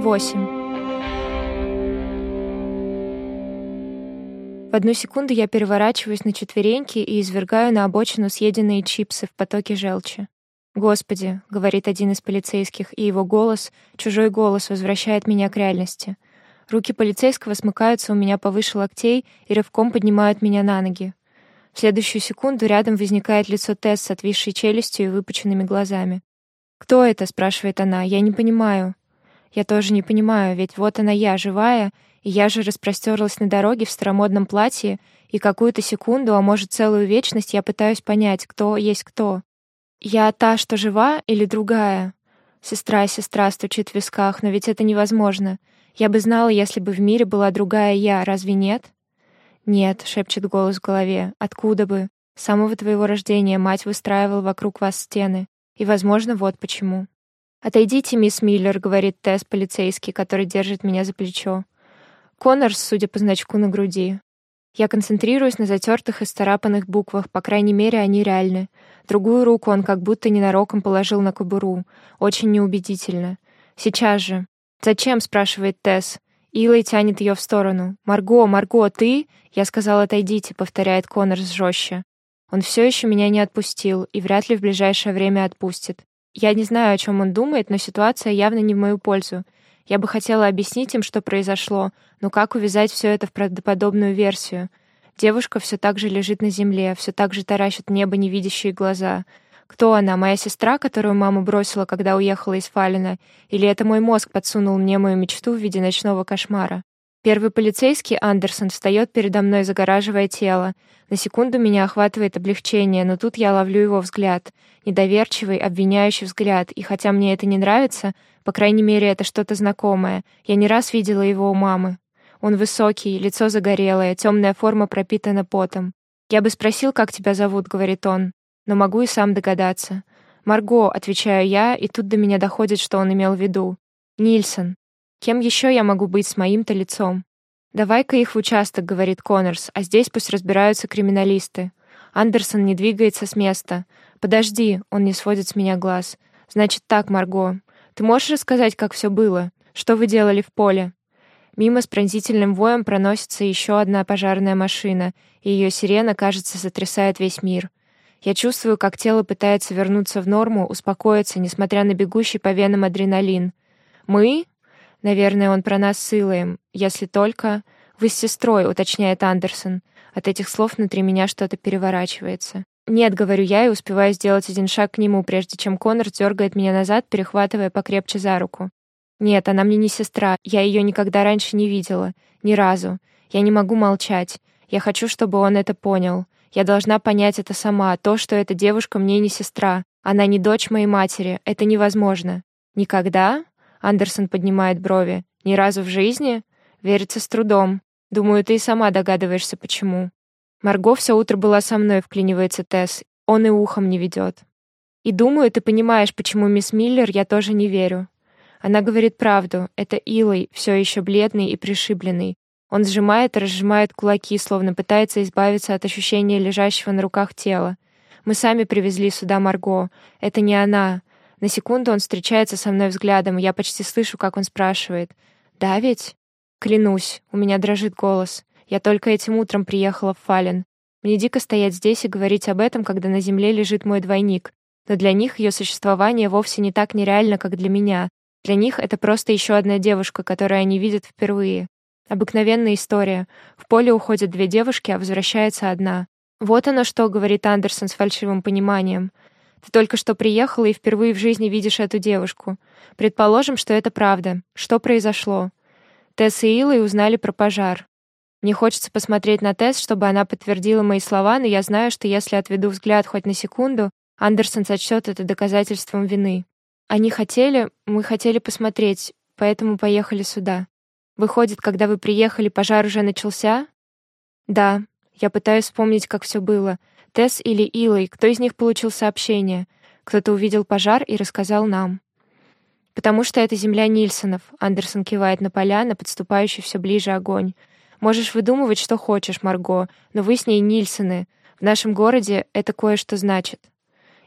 8. В одну секунду я переворачиваюсь на четвереньки и извергаю на обочину съеденные чипсы в потоке желчи. «Господи», — говорит один из полицейских, и его голос, чужой голос, возвращает меня к реальности. Руки полицейского смыкаются у меня повыше локтей и рывком поднимают меня на ноги. В следующую секунду рядом возникает лицо Тесс с отвисшей челюстью и выпученными глазами. «Кто это?» — спрашивает она. «Я не понимаю». Я тоже не понимаю, ведь вот она я, живая, и я же распростерлась на дороге в старомодном платье, и какую-то секунду, а может целую вечность, я пытаюсь понять, кто есть кто. Я та, что жива, или другая? Сестра, сестра стучит в висках, но ведь это невозможно. Я бы знала, если бы в мире была другая я, разве нет? Нет, шепчет голос в голове. Откуда бы? С самого твоего рождения мать выстраивала вокруг вас стены. И, возможно, вот почему. «Отойдите, мисс Миллер», — говорит Тесс, полицейский, который держит меня за плечо. Коннорс, судя по значку на груди. Я концентрируюсь на затертых и старапанных буквах, по крайней мере, они реальны. Другую руку он как будто ненароком положил на кобуру. Очень неубедительно. «Сейчас же». «Зачем?» — спрашивает Тесс. Илой тянет ее в сторону. «Марго, Марго, ты?» Я сказал, отойдите, повторяет Коннорс жестче. Он все еще меня не отпустил и вряд ли в ближайшее время отпустит. Я не знаю, о чем он думает, но ситуация явно не в мою пользу. Я бы хотела объяснить им, что произошло, но как увязать все это в правдоподобную версию? Девушка все так же лежит на земле, все так же таращит небо невидящие глаза. Кто она, моя сестра, которую мама бросила, когда уехала из Фалина? Или это мой мозг подсунул мне мою мечту в виде ночного кошмара? Первый полицейский, Андерсон, встает передо мной, загораживая тело. На секунду меня охватывает облегчение, но тут я ловлю его взгляд. Недоверчивый, обвиняющий взгляд. И хотя мне это не нравится, по крайней мере, это что-то знакомое. Я не раз видела его у мамы. Он высокий, лицо загорелое, темная форма пропитана потом. «Я бы спросил, как тебя зовут», — говорит он, «но могу и сам догадаться». «Марго», — отвечаю я, и тут до меня доходит, что он имел в виду. «Нильсон». Кем еще я могу быть с моим-то лицом? «Давай-ка их в участок», — говорит Коннорс, «а здесь пусть разбираются криминалисты». Андерсон не двигается с места. «Подожди», — он не сводит с меня глаз. «Значит так, Марго. Ты можешь рассказать, как все было? Что вы делали в поле?» Мимо с пронзительным воем проносится еще одна пожарная машина, и ее сирена, кажется, сотрясает весь мир. Я чувствую, как тело пытается вернуться в норму, успокоиться, несмотря на бегущий по венам адреналин. «Мы?» Наверное, он про нас с Илоем. Если только... Вы с сестрой, уточняет Андерсон. От этих слов внутри меня что-то переворачивается. «Нет», — говорю я и успеваю сделать один шаг к нему, прежде чем Конор дергает меня назад, перехватывая покрепче за руку. «Нет, она мне не сестра. Я ее никогда раньше не видела. Ни разу. Я не могу молчать. Я хочу, чтобы он это понял. Я должна понять это сама. То, что эта девушка мне не сестра. Она не дочь моей матери. Это невозможно. Никогда? Андерсон поднимает брови. Ни разу в жизни? Верится с трудом. Думаю, ты и сама догадываешься, почему. Марго все утро была со мной, вклинивается Тесс. Он и ухом не ведет. И думаю, ты понимаешь, почему мисс Миллер я тоже не верю. Она говорит правду. Это Илой, все еще бледный и пришибленный. Он сжимает и разжимает кулаки, словно пытается избавиться от ощущения лежащего на руках тела. Мы сами привезли сюда Марго. Это не она. На секунду он встречается со мной взглядом, и я почти слышу, как он спрашивает. «Да ведь?» Клянусь, у меня дрожит голос. Я только этим утром приехала в Фален. Мне дико стоять здесь и говорить об этом, когда на земле лежит мой двойник. Но для них ее существование вовсе не так нереально, как для меня. Для них это просто еще одна девушка, которую они видят впервые. Обыкновенная история. В поле уходят две девушки, а возвращается одна. Вот оно что, говорит Андерсон с фальшивым пониманием. Ты только что приехала и впервые в жизни видишь эту девушку. Предположим, что это правда. Что произошло? Тесс и Илой узнали про пожар. Мне хочется посмотреть на Тесс, чтобы она подтвердила мои слова, но я знаю, что если отведу взгляд хоть на секунду, Андерсон сочтет это доказательством вины. Они хотели, мы хотели посмотреть, поэтому поехали сюда. Выходит, когда вы приехали, пожар уже начался? Да. Я пытаюсь вспомнить, как все было. Тесс или Илой, кто из них получил сообщение? Кто-то увидел пожар и рассказал нам. «Потому что это земля Нильсонов», — Андерсон кивает на поля, на подступающий все ближе огонь. «Можешь выдумывать, что хочешь, Марго, но вы с ней Нильсоны. В нашем городе это кое-что значит».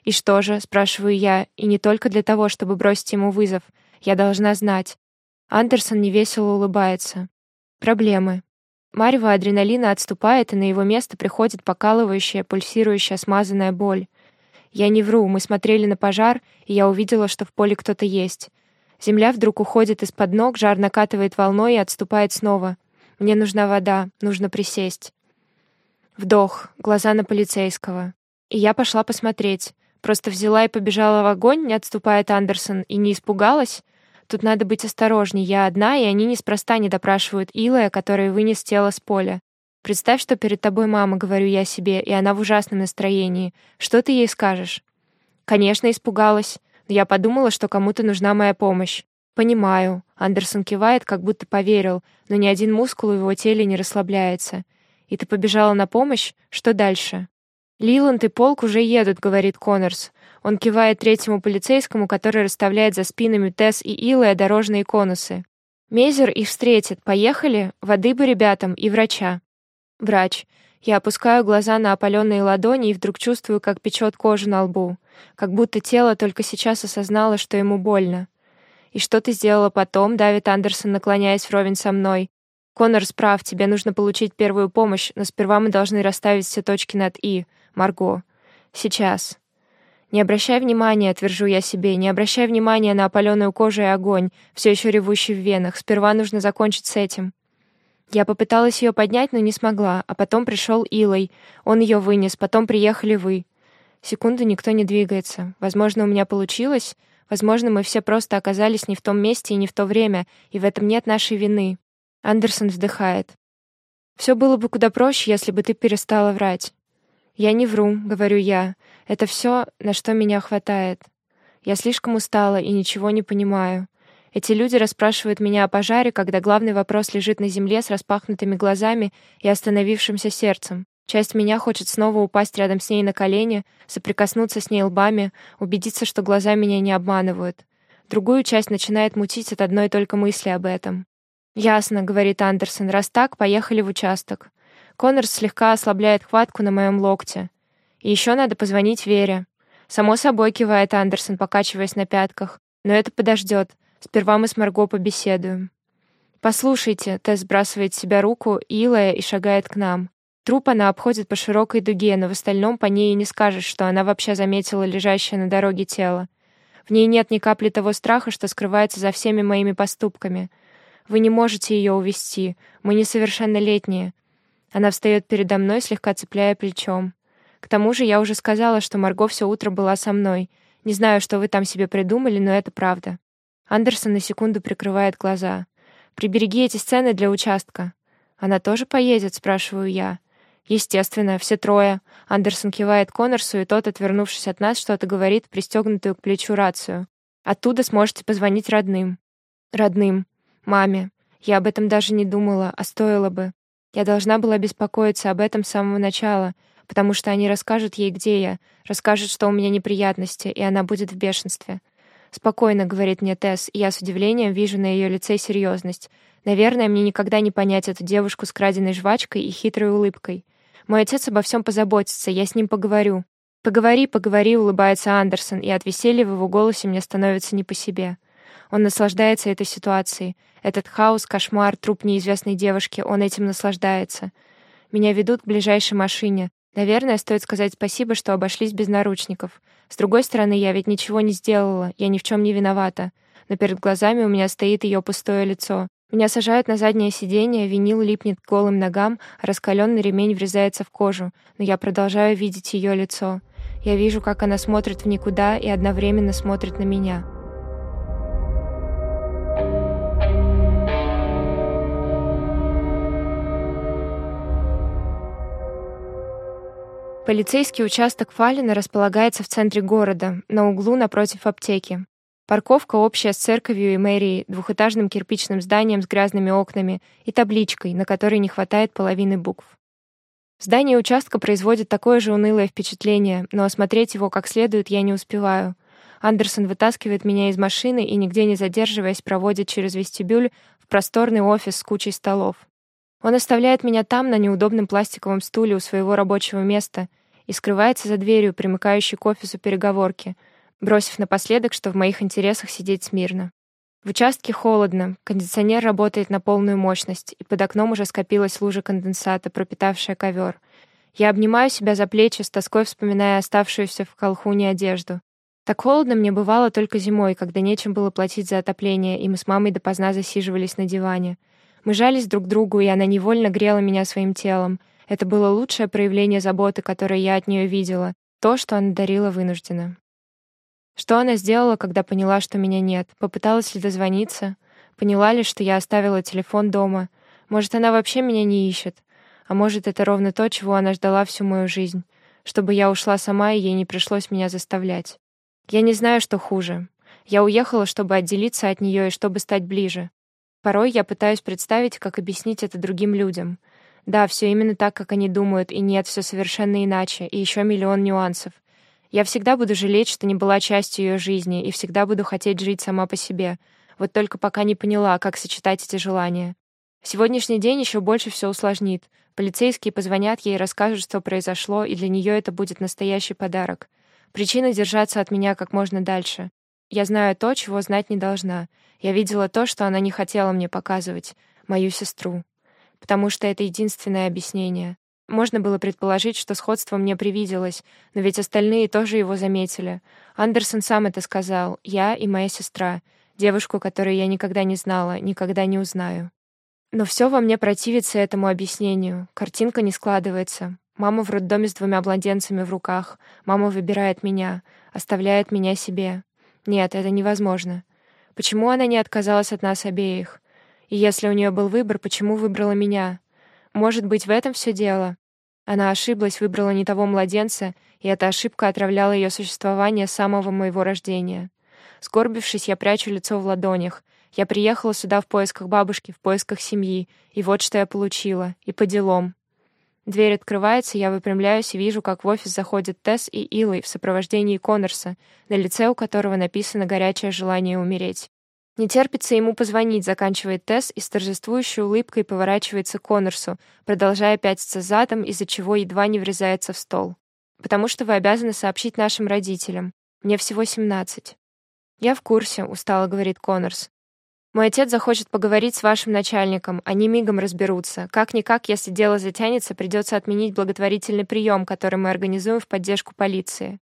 «И что же?» — спрашиваю я, и не только для того, чтобы бросить ему вызов. Я должна знать. Андерсон невесело улыбается. Проблемы. Марево адреналина отступает, и на его место приходит покалывающая, пульсирующая, смазанная боль. Я не вру, мы смотрели на пожар, и я увидела, что в поле кто-то есть. Земля вдруг уходит из-под ног, жар накатывает волной и отступает снова. Мне нужна вода, нужно присесть. Вдох, глаза на полицейского. И я пошла посмотреть. Просто взяла и побежала в огонь, не отступает Андерсон, и не испугалась. Тут надо быть осторожней, я одна, и они неспроста не допрашивают Илая, который вынес тело с поля. Представь, что перед тобой мама, говорю я себе, и она в ужасном настроении. Что ты ей скажешь? Конечно, испугалась. Но я подумала, что кому-то нужна моя помощь. Понимаю. Андерсон кивает, как будто поверил, но ни один мускул в его теле не расслабляется. И ты побежала на помощь? Что дальше? Лиланд и Полк уже едут, говорит Коннорс. Он кивает третьему полицейскому, который расставляет за спинами Тесс и Илая дорожные конусы. Мейзер их встретит. Поехали? Воды бы ребятам и врача. Врач. Я опускаю глаза на опаленные ладони и вдруг чувствую, как печет кожу на лбу, как будто тело только сейчас осознало, что ему больно. «И что ты сделала потом?» — давит Андерсон, наклоняясь вровень со мной. «Коннор справ, тебе нужно получить первую помощь, но сперва мы должны расставить все точки над «и». Марго. Сейчас». Не обращай внимания, твержу я себе, не обращай внимания на опаленную кожу и огонь, все еще ревущий в венах. Сперва нужно закончить с этим. Я попыталась ее поднять, но не смогла, а потом пришел Илой. Он ее вынес, потом приехали вы. Секунду никто не двигается. Возможно, у меня получилось. Возможно, мы все просто оказались не в том месте и не в то время, и в этом нет нашей вины. Андерсон вздыхает. Все было бы куда проще, если бы ты перестала врать. Я не вру, говорю я. Это все, на что меня хватает. Я слишком устала и ничего не понимаю. Эти люди расспрашивают меня о пожаре, когда главный вопрос лежит на земле с распахнутыми глазами и остановившимся сердцем. Часть меня хочет снова упасть рядом с ней на колени, соприкоснуться с ней лбами, убедиться, что глаза меня не обманывают. Другую часть начинает мутить от одной только мысли об этом. «Ясно», — говорит Андерсон, — «раз так, поехали в участок». Коннор слегка ослабляет хватку на моем локте. «И еще надо позвонить Вере». «Само собой», — кивает Андерсон, покачиваясь на пятках. «Но это подождет. Сперва мы с Марго побеседуем. «Послушайте», — Тесс сбрасывает с себя руку, илая и шагает к нам. Труп она обходит по широкой дуге, но в остальном по ней и не скажешь, что она вообще заметила лежащее на дороге тело. В ней нет ни капли того страха, что скрывается за всеми моими поступками. Вы не можете ее увести. Мы несовершеннолетние. Она встает передо мной, слегка цепляя плечом. К тому же я уже сказала, что Марго все утро была со мной. Не знаю, что вы там себе придумали, но это правда. Андерсон на секунду прикрывает глаза. «Прибереги эти сцены для участка». «Она тоже поедет?» — спрашиваю я. «Естественно, все трое». Андерсон кивает Коннорсу, и тот, отвернувшись от нас, что-то говорит, пристегнутую к плечу рацию. «Оттуда сможете позвонить родным». «Родным. Маме. Я об этом даже не думала, а стоило бы. Я должна была беспокоиться об этом с самого начала, потому что они расскажут ей, где я, расскажут, что у меня неприятности, и она будет в бешенстве. «Спокойно», — говорит мне Тесс, и я с удивлением вижу на ее лице серьезность. Наверное, мне никогда не понять эту девушку с краденой жвачкой и хитрой улыбкой. Мой отец обо всем позаботится, я с ним поговорю. «Поговори, поговори», — улыбается Андерсон, и от веселья в его голосе мне становится не по себе. Он наслаждается этой ситуацией. Этот хаос, кошмар, труп неизвестной девушки, он этим наслаждается. Меня ведут к ближайшей машине. Наверное, стоит сказать спасибо, что обошлись без наручников. С другой стороны, я ведь ничего не сделала, я ни в чем не виновата. Но перед глазами у меня стоит ее пустое лицо. Меня сажают на заднее сиденье, винил липнет к голым ногам, а раскаленный ремень врезается в кожу, но я продолжаю видеть ее лицо. Я вижу, как она смотрит в никуда и одновременно смотрит на меня. Полицейский участок Фалина располагается в центре города, на углу напротив аптеки. Парковка общая с церковью и мэрией, двухэтажным кирпичным зданием с грязными окнами и табличкой, на которой не хватает половины букв. Здание участка производит такое же унылое впечатление, но осмотреть его как следует я не успеваю. Андерсон вытаскивает меня из машины и, нигде не задерживаясь, проводит через вестибюль в просторный офис с кучей столов. Он оставляет меня там, на неудобном пластиковом стуле у своего рабочего места, и скрывается за дверью, примыкающей к офису переговорки, бросив напоследок, что в моих интересах сидеть смирно. В участке холодно, кондиционер работает на полную мощность, и под окном уже скопилась лужа конденсата, пропитавшая ковер. Я обнимаю себя за плечи, с тоской вспоминая оставшуюся в колхуне одежду. Так холодно мне бывало только зимой, когда нечем было платить за отопление, и мы с мамой допоздна засиживались на диване. Мы жались друг к другу, и она невольно грела меня своим телом. Это было лучшее проявление заботы, которое я от нее видела, то, что она дарила вынужденно. Что она сделала, когда поняла, что меня нет? Попыталась ли дозвониться? Поняла ли, что я оставила телефон дома? Может, она вообще меня не ищет? А может, это ровно то, чего она ждала всю мою жизнь? Чтобы я ушла сама, и ей не пришлось меня заставлять. Я не знаю, что хуже. Я уехала, чтобы отделиться от нее и чтобы стать ближе. Порой я пытаюсь представить, как объяснить это другим людям. Да, все именно так, как они думают, и нет, все совершенно иначе, и еще миллион нюансов. Я всегда буду жалеть, что не была частью ее жизни, и всегда буду хотеть жить сама по себе. Вот только пока не поняла, как сочетать эти желания. Сегодняшний день еще больше все усложнит. Полицейские позвонят ей и расскажут, что произошло, и для нее это будет настоящий подарок. Причина держаться от меня как можно дальше. Я знаю то, чего знать не должна. Я видела то, что она не хотела мне показывать, мою сестру. Потому что это единственное объяснение. Можно было предположить, что сходство мне привиделось, но ведь остальные тоже его заметили. Андерсон сам это сказал, я и моя сестра, девушку, которую я никогда не знала, никогда не узнаю. Но все во мне противится этому объяснению. Картинка не складывается. Мама в роддоме с двумя младенцами в руках. Мама выбирает меня, оставляет меня себе. Нет, это невозможно. Почему она не отказалась от нас обеих? И если у нее был выбор, почему выбрала меня? Может быть, в этом все дело. Она ошиблась, выбрала не того младенца, и эта ошибка отравляла ее существование с самого моего рождения. Скорбившись, я прячу лицо в ладонях. Я приехала сюда в поисках бабушки, в поисках семьи, и вот что я получила, и по делам. Дверь открывается, я выпрямляюсь и вижу, как в офис заходят Тесс и Илой в сопровождении Коннорса, на лице у которого написано горячее желание умереть. Не терпится ему позвонить, заканчивает Тесс и с торжествующей улыбкой поворачивается к Коннорсу, продолжая пятиться задом, из-за чего едва не врезается в стол. «Потому что вы обязаны сообщить нашим родителям. Мне всего семнадцать». «Я в курсе», — устало говорит Коннорс. «Мой отец захочет поговорить с вашим начальником, они мигом разберутся. Как-никак, если дело затянется, придется отменить благотворительный прием, который мы организуем в поддержку полиции.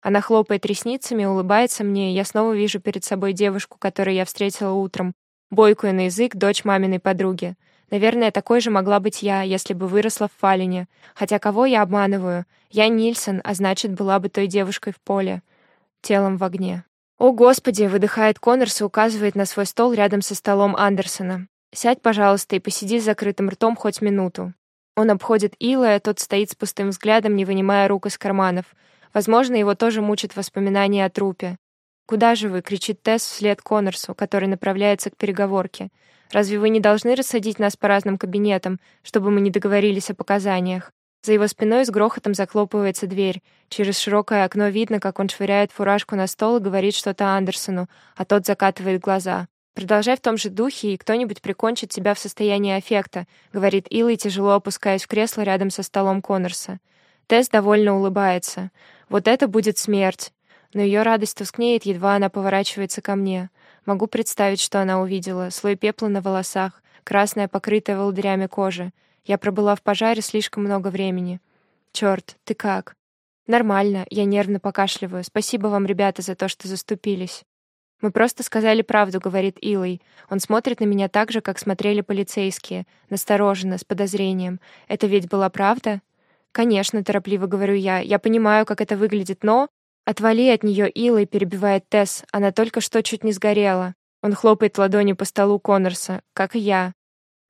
Она хлопает ресницами, улыбается мне, и я снова вижу перед собой девушку, которую я встретила утром, бойкую на язык, дочь маминой подруги. Наверное, такой же могла быть я, если бы выросла в Фалине. Хотя кого я обманываю? Я Нильсон, а значит, была бы той девушкой в поле, телом в огне. «О, Господи!» — выдыхает Коннорс и указывает на свой стол рядом со столом Андерсона. «Сядь, пожалуйста, и посиди с закрытым ртом хоть минуту». Он обходит Илая, тот стоит с пустым взглядом, не вынимая рук из карманов — Возможно, его тоже мучат воспоминания о трупе. «Куда же вы?» — кричит Тесс вслед Коннорсу, который направляется к переговорке. «Разве вы не должны рассадить нас по разным кабинетам, чтобы мы не договорились о показаниях?» За его спиной с грохотом захлопывается дверь. Через широкое окно видно, как он швыряет фуражку на стол и говорит что-то Андерсону, а тот закатывает глаза. «Продолжай в том же духе, и кто-нибудь прикончит тебя в состоянии аффекта», — говорит Илой, тяжело опускаясь в кресло рядом со столом Коннорса. Тесс довольно улыбается. Вот это будет смерть. Но ее радость тускнеет, едва она поворачивается ко мне. Могу представить, что она увидела. Слой пепла на волосах, красная, покрытая волдырями кожа. Я пробыла в пожаре слишком много времени. Черт, ты как? Нормально, я нервно покашливаю. Спасибо вам, ребята, за то, что заступились. Мы просто сказали правду, говорит Илой. Он смотрит на меня так же, как смотрели полицейские, настороженно, с подозрением. Это ведь была правда? «Конечно», — торопливо говорю я. «Я понимаю, как это выглядит, но...» «Отвали от нее, Илой», — перебивает Тесс. «Она только что чуть не сгорела». Он хлопает ладонью по столу Коннорса, как и я.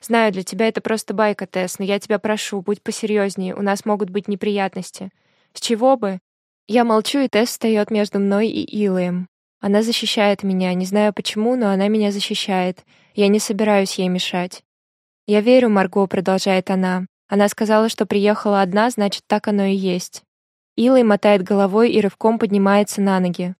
«Знаю, для тебя это просто байка, Тесс, но я тебя прошу, будь посерьезнее, у нас могут быть неприятности». «С чего бы?» Я молчу, и Тесс встает между мной и Илоем. Она защищает меня, не знаю почему, но она меня защищает. Я не собираюсь ей мешать. «Я верю, Марго», — продолжает она. Она сказала, что приехала одна, значит, так оно и есть. Илой мотает головой и рывком поднимается на ноги.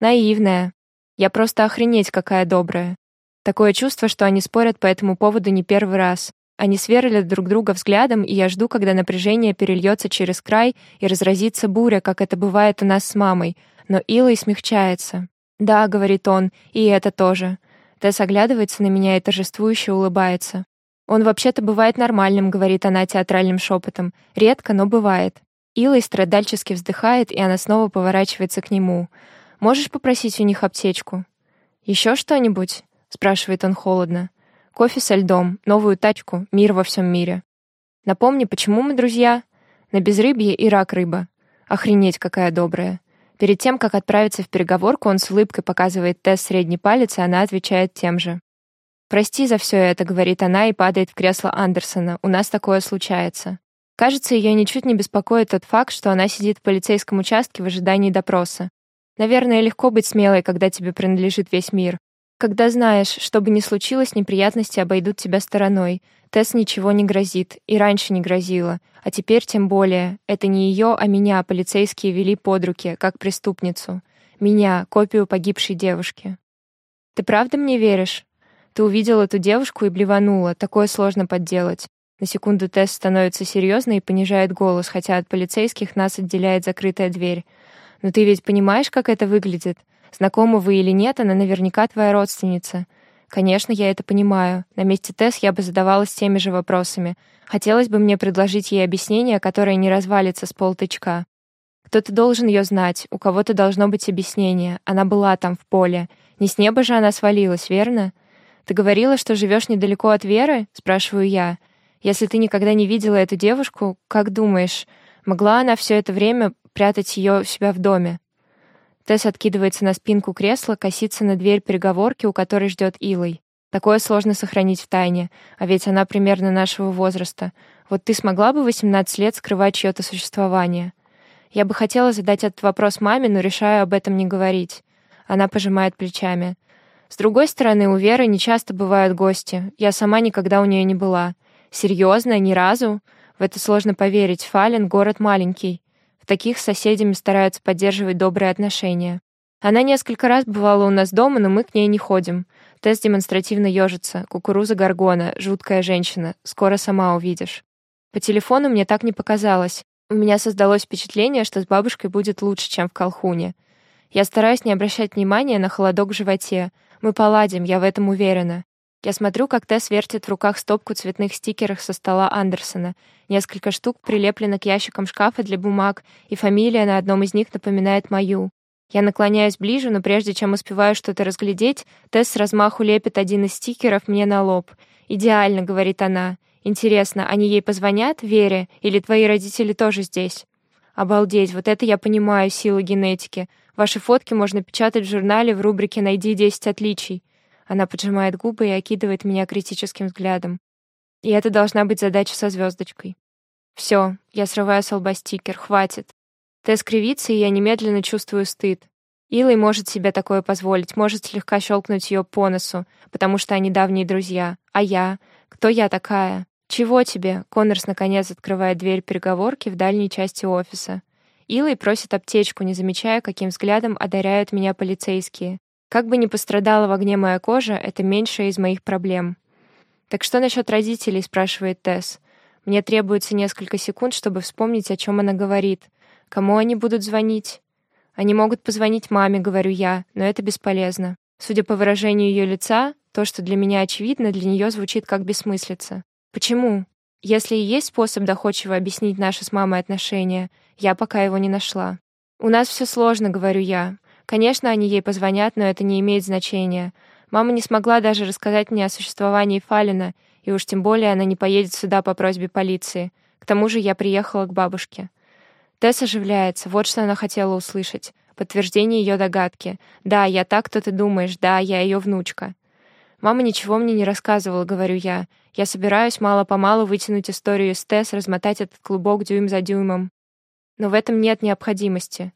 Наивная. Я просто охренеть какая добрая. Такое чувство, что они спорят по этому поводу не первый раз. Они сверлят друг друга взглядом, и я жду, когда напряжение перельется через край и разразится буря, как это бывает у нас с мамой. Но Илой смягчается. «Да», — говорит он, — «и это тоже. Тесс оглядывается на меня и торжествующе улыбается. «Он вообще-то бывает нормальным», — говорит она театральным шепотом. «Редко, но бывает». Илой страдальчески вздыхает, и она снова поворачивается к нему. «Можешь попросить у них аптечку?» «Еще что-нибудь?» — спрашивает он холодно. «Кофе со льдом, новую тачку, мир во всем мире». «Напомни, почему мы друзья?» «На безрыбье и рак рыба». «Охренеть, какая добрая». Перед тем, как отправиться в переговорку, он с улыбкой показывает тест средний палец, и она отвечает тем же. «Прости за все это», — говорит она и падает в кресло Андерсона. «У нас такое случается». Кажется, ее ничуть не беспокоит тот факт, что она сидит в полицейском участке в ожидании допроса. Наверное, легко быть смелой, когда тебе принадлежит весь мир. Когда знаешь, что бы ни случилось, неприятности обойдут тебя стороной. Тесс ничего не грозит, и раньше не грозило. А теперь тем более. Это не ее, а меня полицейские вели под руки, как преступницу. Меня, копию погибшей девушки. «Ты правда мне веришь?» Ты увидел эту девушку и блеванула. Такое сложно подделать. На секунду Тесс становится серьезной и понижает голос, хотя от полицейских нас отделяет закрытая дверь. «Но ты ведь понимаешь, как это выглядит? Знакома вы или нет, она наверняка твоя родственница». Конечно, я это понимаю. На месте Тесс я бы задавалась теми же вопросами. Хотелось бы мне предложить ей объяснение, которое не развалится с полтычка. Кто-то должен ее знать, у кого-то должно быть объяснение. Она была там, в поле. Не с неба же она свалилась, верно? «Ты говорила, что живешь недалеко от Веры?» — спрашиваю я. «Если ты никогда не видела эту девушку, как думаешь, могла она все это время прятать ее у себя в доме?» Тесс откидывается на спинку кресла, косится на дверь переговорки, у которой ждет Илой. Такое сложно сохранить в тайне, а ведь она примерно нашего возраста. Вот ты смогла бы 18 лет скрывать чье-то существование? Я бы хотела задать этот вопрос маме, но решаю об этом не говорить. Она пожимает плечами. С другой стороны, у Веры не часто бывают гости. Я сама никогда у нее не была. Серьезно, ни разу? В это сложно поверить. Фален — город маленький. Таких с соседями стараются поддерживать добрые отношения. Она несколько раз бывала у нас дома, но мы к ней не ходим. Тесс демонстративно ежится. Кукуруза Гаргона, жуткая женщина. Скоро сама увидишь. По телефону мне так не показалось. У меня создалось впечатление, что с бабушкой будет лучше, чем в Колхуне. Я стараюсь не обращать внимания на холодок в животе, мы поладим, я в этом уверена. Я смотрю, как Тесс вертит в руках стопку цветных стикеров со стола Андерсона. Несколько штук прилеплено к ящикам шкафа для бумаг, и фамилия на одном из них напоминает мою. Я наклоняюсь ближе, но прежде чем успеваю что-то разглядеть, Тесс с размаху лепит один из стикеров мне на лоб. «Идеально», — говорит она. «Интересно, они ей позвонят, Вере, или твои родители тоже здесь?» Обалдеть, вот это я понимаю, силу генетики. Ваши фотки можно печатать в журнале в рубрике «Найди 10 отличий». Она поджимает губы и окидывает меня критическим взглядом. И это должна быть задача со звездочкой. Все, я срываю с лба стикер, хватит. Тесс кривится, и я немедленно чувствую стыд. Илой может себе такое позволить, может слегка щелкнуть ее по носу, потому что они давние друзья. А я? Кто я такая? «Чего тебе?» — Коннорс наконец открывает дверь переговорки в дальней части офиса. Илой просит аптечку, не замечая, каким взглядом одаряют меня полицейские. Как бы ни пострадала в огне моя кожа, это меньшая из моих проблем. «Так что насчет родителей?» — спрашивает Тесс. Мне требуется несколько секунд, чтобы вспомнить, о чем она говорит. Кому они будут звонить? Они могут позвонить маме, говорю я, но это бесполезно. Судя по выражению ее лица, то, что для меня очевидно, для нее звучит как бессмыслица. Почему? Если и есть способ доходчиво объяснить наши с мамой отношения, я пока его не нашла. У нас все сложно, говорю я. Конечно, они ей позвонят, но это не имеет значения. Мама не смогла даже рассказать мне о существовании Фалина, и уж тем более она не поедет сюда по просьбе полиции. К тому же я приехала к бабушке. Тесс оживляется, вот что она хотела услышать. Подтверждение ее догадки. «Да, я так, кто ты думаешь, да, я ее внучка». Мама ничего мне не рассказывала, говорю я. Я собираюсь мало-помалу вытянуть историю из Тесс, размотать этот клубок дюйм за дюймом. Но в этом нет необходимости.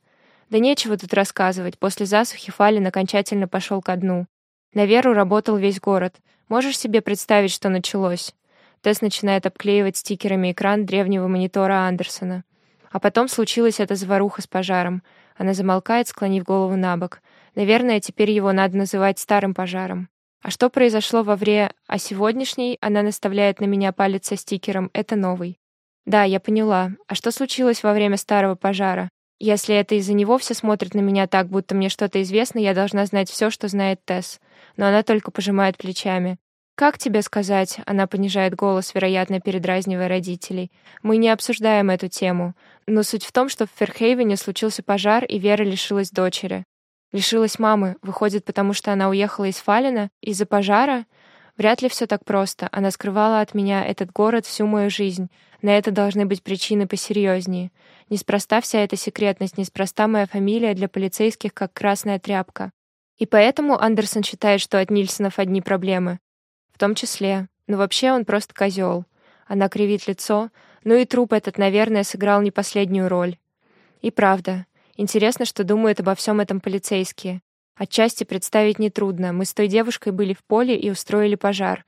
Да нечего тут рассказывать. После засухи Фалин окончательно пошел ко дну. На Веру работал весь город. Можешь себе представить, что началось? Тесс начинает обклеивать стикерами экран древнего монитора Андерсона. А потом случилась эта заваруха с пожаром. Она замолкает, склонив голову на бок. Наверное, теперь его надо называть старым пожаром. А что произошло во время а сегодняшней, она наставляет на меня палец со стикером, это новый. Да, я поняла. А что случилось во время старого пожара? Если это из-за него все смотрят на меня так, будто мне что-то известно, я должна знать все, что знает Тесс. Но она только пожимает плечами. «Как тебе сказать?» — она понижает голос, вероятно, передразнивая родителей. «Мы не обсуждаем эту тему. Но суть в том, что в Ферхейвене случился пожар, и Вера лишилась дочери. Лишилась мамы. Выходит, потому что она уехала из Фалина? Из-за пожара? Вряд ли все так просто. Она скрывала от меня этот город всю мою жизнь. На это должны быть причины посерьезнее. Неспроста вся эта секретность, неспроста моя фамилия для полицейских как красная тряпка. И поэтому Андерсон считает, что от Нильсонов одни проблемы. В том числе. Но вообще он просто козел. Она кривит лицо. Ну и труп этот, наверное, сыграл не последнюю роль. И правда. Интересно, что думают обо всем этом полицейские. Отчасти представить нетрудно. Мы с той девушкой были в поле и устроили пожар.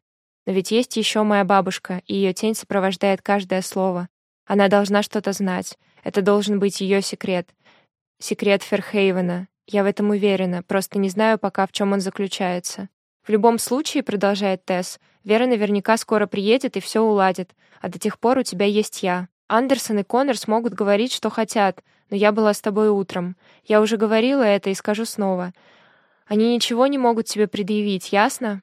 Но ведь есть еще моя бабушка, и ее тень сопровождает каждое слово. Она должна что-то знать. Это должен быть ее секрет. Секрет Ферхейвена. Я в этом уверена, просто не знаю пока, в чем он заключается. В любом случае, продолжает Тесс, Вера наверняка скоро приедет и все уладит, а до тех пор у тебя есть я. Андерсон и Коннор смогут говорить, что хотят, но я была с тобой утром. Я уже говорила это и скажу снова. Они ничего не могут тебе предъявить, ясно?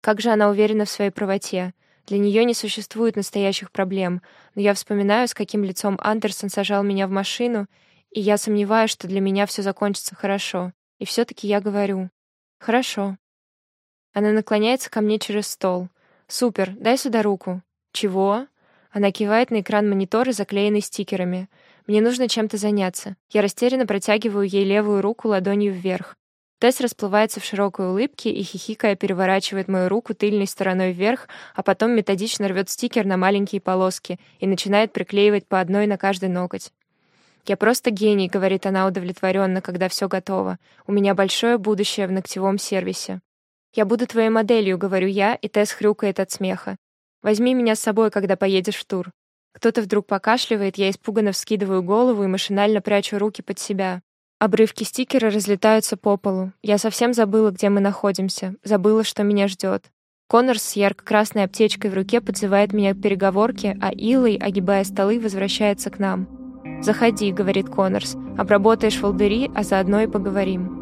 Как же она уверена в своей правоте. Для нее не существует настоящих проблем, но я вспоминаю, с каким лицом Андерсон сажал меня в машину, и я сомневаюсь, что для меня все закончится хорошо. И все-таки я говорю. Хорошо. Она наклоняется ко мне через стол. «Супер, дай сюда руку». «Чего?» Она кивает на экран монитора, заклеенный стикерами. «Мне нужно чем-то заняться». Я растерянно протягиваю ей левую руку ладонью вверх. Тесс расплывается в широкой улыбке и, хихикая, переворачивает мою руку тыльной стороной вверх, а потом методично рвет стикер на маленькие полоски и начинает приклеивать по одной на каждый ноготь. «Я просто гений», — говорит она удовлетворенно, когда все готово. «У меня большое будущее в ногтевом сервисе». «Я буду твоей моделью», — говорю я, и Тесс хрюкает от смеха. «Возьми меня с собой, когда поедешь в тур». Кто-то вдруг покашливает, я испуганно вскидываю голову и машинально прячу руки под себя. Обрывки стикера разлетаются по полу. Я совсем забыла, где мы находимся. Забыла, что меня ждет. Коннорс с ярко-красной аптечкой в руке подзывает меня к переговорке, а Илой, огибая столы, возвращается к нам. «Заходи», — говорит Коннорс. «Обработаешь волдыри, а заодно и поговорим».